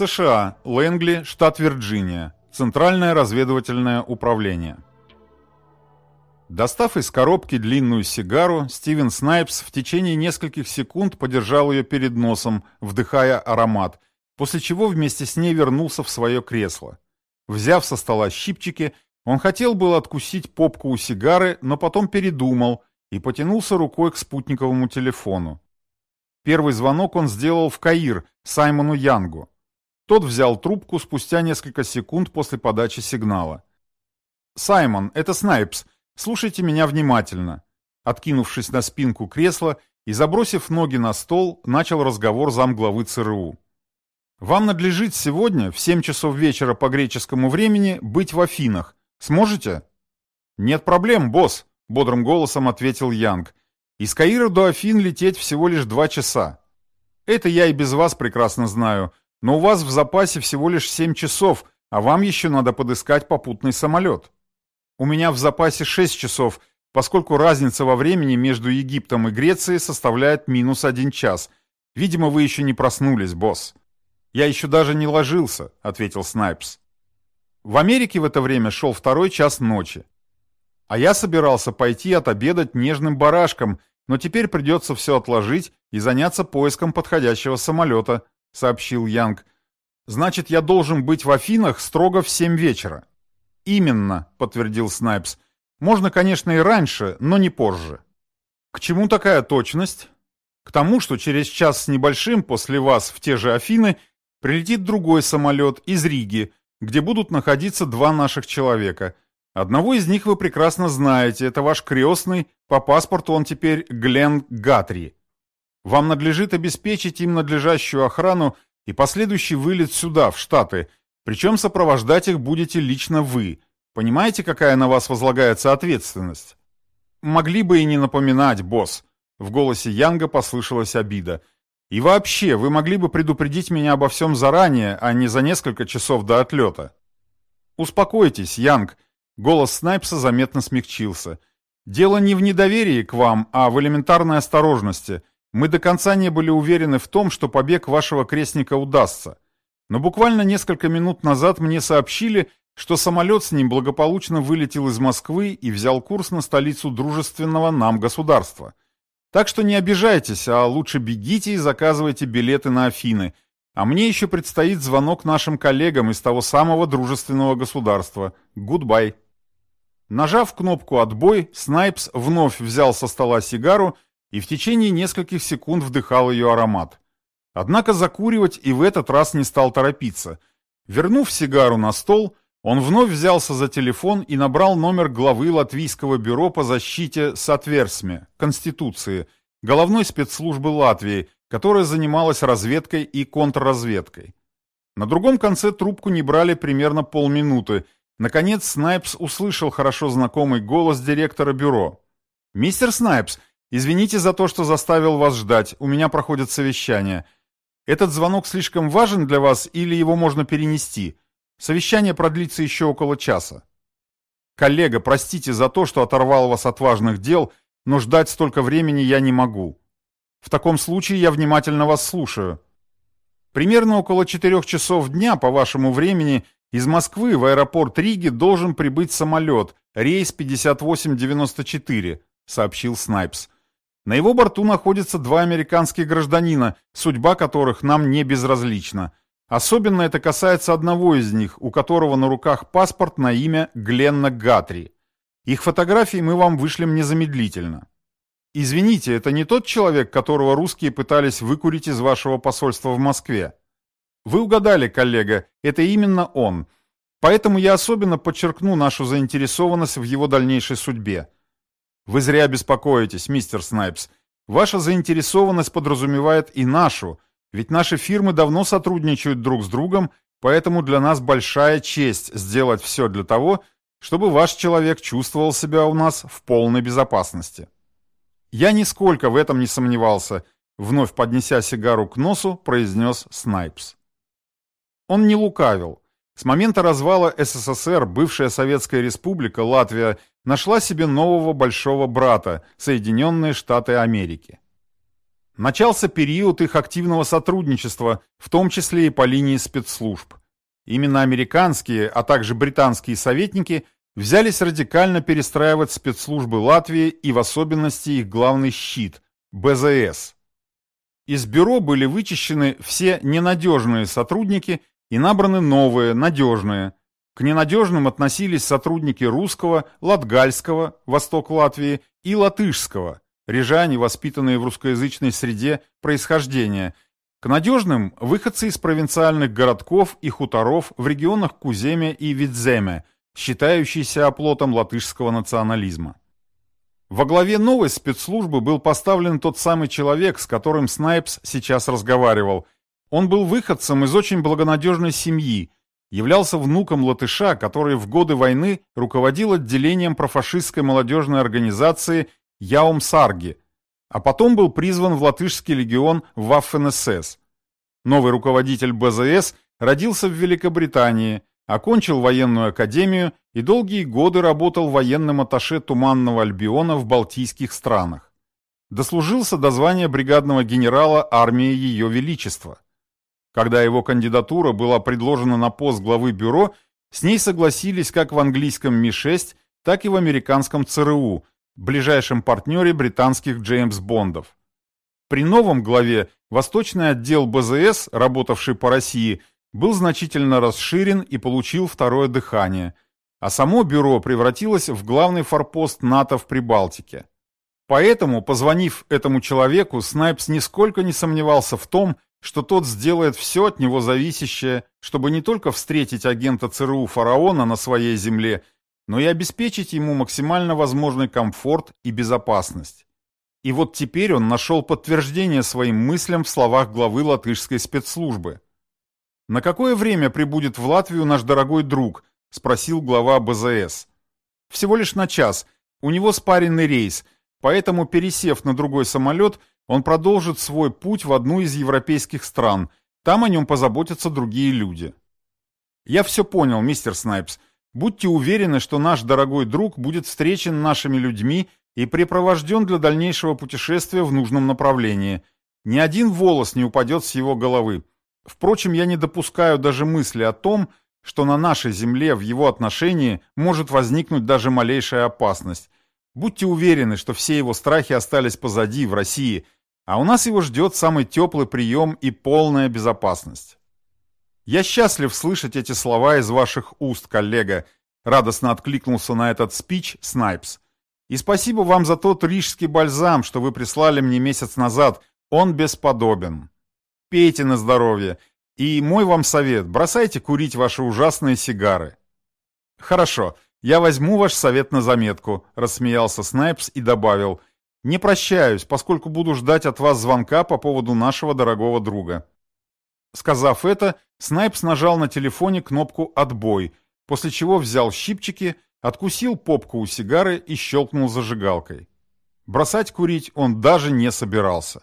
США, Лэнгли, штат Вирджиния. Центральное разведывательное управление. Достав из коробки длинную сигару, Стивен Снайпс в течение нескольких секунд подержал ее перед носом, вдыхая аромат, после чего вместе с ней вернулся в свое кресло. Взяв со стола щипчики, он хотел было откусить попку у сигары, но потом передумал и потянулся рукой к спутниковому телефону. Первый звонок он сделал в Каир, Саймону Янгу. Тот взял трубку спустя несколько секунд после подачи сигнала. «Саймон, это Снайпс. Слушайте меня внимательно». Откинувшись на спинку кресла и забросив ноги на стол, начал разговор замглавы ЦРУ. «Вам надлежит сегодня в 7 часов вечера по греческому времени быть в Афинах. Сможете?» «Нет проблем, босс», — бодрым голосом ответил Янг. «Из Каира до Афин лететь всего лишь два часа. Это я и без вас прекрасно знаю, но у вас в запасе всего лишь 7 часов, а вам еще надо подыскать попутный самолет. У меня в запасе 6 часов, поскольку разница во времени между Египтом и Грецией составляет минус один час. Видимо, вы еще не проснулись, босс. Я еще даже не ложился, ответил Снайпс. В Америке в это время шел второй час ночи. А я собирался пойти отобедать нежным барашком, но теперь придется все отложить и заняться поиском подходящего самолета, — сообщил Янг. «Значит, я должен быть в Афинах строго в семь вечера». «Именно», — подтвердил Снайпс. «Можно, конечно, и раньше, но не позже». «К чему такая точность?» «К тому, что через час с небольшим после вас в те же Афины прилетит другой самолет из Риги, где будут находиться два наших человека. Одного из них вы прекрасно знаете, это ваш крестный, по паспорту он теперь Глен Гатри. Вам надлежит обеспечить им надлежащую охрану и последующий вылет сюда, в Штаты, причем сопровождать их будете лично вы. Понимаете, какая на вас возлагается ответственность? Могли бы и не напоминать, босс. В голосе Янга послышалась обида. И вообще, вы могли бы предупредить меня обо всем заранее, а не за несколько часов до отлета. Успокойтесь, Янг. Голос Снайпса заметно смягчился. Дело не в недоверии к вам, а в элементарной осторожности. Мы до конца не были уверены в том, что побег вашего крестника удастся. Но буквально несколько минут назад мне сообщили, что самолет с ним благополучно вылетел из Москвы и взял курс на столицу дружественного нам государства. Так что не обижайтесь, а лучше бегите и заказывайте билеты на Афины. А мне еще предстоит звонок нашим коллегам из того самого дружественного государства. Goodbye. Нажав кнопку «Отбой», Снайпс вновь взял со стола сигару и в течение нескольких секунд вдыхал ее аромат. Однако закуривать и в этот раз не стал торопиться. Вернув сигару на стол, он вновь взялся за телефон и набрал номер главы Латвийского бюро по защите Сатверсме, Конституции, головной спецслужбы Латвии, которая занималась разведкой и контрразведкой. На другом конце трубку не брали примерно полминуты. Наконец Снайпс услышал хорошо знакомый голос директора бюро. «Мистер Снайпс, Извините за то, что заставил вас ждать, у меня проходит совещание. Этот звонок слишком важен для вас или его можно перенести? Совещание продлится еще около часа. Коллега, простите за то, что оторвал вас от важных дел, но ждать столько времени я не могу. В таком случае я внимательно вас слушаю. Примерно около четырех часов дня по вашему времени из Москвы в аэропорт Риги должен прибыть самолет, рейс 5894, сообщил Снайпс. На его борту находятся два американских гражданина, судьба которых нам не безразлична. Особенно это касается одного из них, у которого на руках паспорт на имя Гленна Гатри. Их фотографии мы вам вышлем незамедлительно. Извините, это не тот человек, которого русские пытались выкурить из вашего посольства в Москве. Вы угадали, коллега, это именно он. Поэтому я особенно подчеркну нашу заинтересованность в его дальнейшей судьбе. Вы зря беспокоитесь, мистер Снайпс. Ваша заинтересованность подразумевает и нашу, ведь наши фирмы давно сотрудничают друг с другом, поэтому для нас большая честь сделать все для того, чтобы ваш человек чувствовал себя у нас в полной безопасности. Я нисколько в этом не сомневался, вновь поднеся сигару к носу, произнес Снайпс. Он не лукавил. С момента развала СССР бывшая Советская Республика Латвия нашла себе нового большого брата – Соединенные Штаты Америки. Начался период их активного сотрудничества, в том числе и по линии спецслужб. Именно американские, а также британские советники взялись радикально перестраивать спецслужбы Латвии и в особенности их главный щит – БЗС. Из бюро были вычищены все ненадежные сотрудники и набраны новые, надежные. К ненадежным относились сотрудники русского, латгальского, восток Латвии, и латышского, рижане, воспитанные в русскоязычной среде происхождения. К надежным – выходцы из провинциальных городков и хуторов в регионах Куземе и Видземе, считающиеся оплотом латышского национализма. Во главе новой спецслужбы был поставлен тот самый человек, с которым Снайпс сейчас разговаривал. Он был выходцем из очень благонадежной семьи, являлся внуком латыша, который в годы войны руководил отделением профашистской молодежной организации Яум Сарги, а потом был призван в латышский легион Waffen-СС. Новый руководитель БЗС родился в Великобритании, окончил военную академию и долгие годы работал военным атташе Туманного Альбиона в Балтийских странах. Дослужился до звания бригадного генерала армии Ее Величества. Когда его кандидатура была предложена на пост главы бюро, с ней согласились как в английском Ми-6, так и в американском ЦРУ, ближайшем партнере британских Джеймс Бондов. При новом главе Восточный отдел БЗС, работавший по России, был значительно расширен и получил второе дыхание, а само бюро превратилось в главный форпост НАТО в Прибалтике. Поэтому, позвонив этому человеку, Снайпс нисколько не сомневался в том, что тот сделает все от него зависящее, чтобы не только встретить агента ЦРУ «Фараона» на своей земле, но и обеспечить ему максимально возможный комфорт и безопасность. И вот теперь он нашел подтверждение своим мыслям в словах главы латышской спецслужбы. «На какое время прибудет в Латвию наш дорогой друг?» – спросил глава БЗС. «Всего лишь на час. У него спаренный рейс, поэтому, пересев на другой самолет, он продолжит свой путь в одну из европейских стран. Там о нем позаботятся другие люди». «Я все понял, мистер Снайпс. Будьте уверены, что наш дорогой друг будет встречен нашими людьми и припровожден для дальнейшего путешествия в нужном направлении. Ни один волос не упадет с его головы. Впрочем, я не допускаю даже мысли о том, что на нашей земле в его отношении может возникнуть даже малейшая опасность. Будьте уверены, что все его страхи остались позади, в России, а у нас его ждет самый теплый прием и полная безопасность. Я счастлив слышать эти слова из ваших уст, коллега, радостно откликнулся на этот спич Снайпс. И спасибо вам за тот рижский бальзам, что вы прислали мне месяц назад, он бесподобен пейте на здоровье. И мой вам совет, бросайте курить ваши ужасные сигары. Хорошо, я возьму ваш совет на заметку, рассмеялся Снайпс и добавил. Не прощаюсь, поскольку буду ждать от вас звонка по поводу нашего дорогого друга. Сказав это, Снайпс нажал на телефоне кнопку «Отбой», после чего взял щипчики, откусил попку у сигары и щелкнул зажигалкой. Бросать курить он даже не собирался.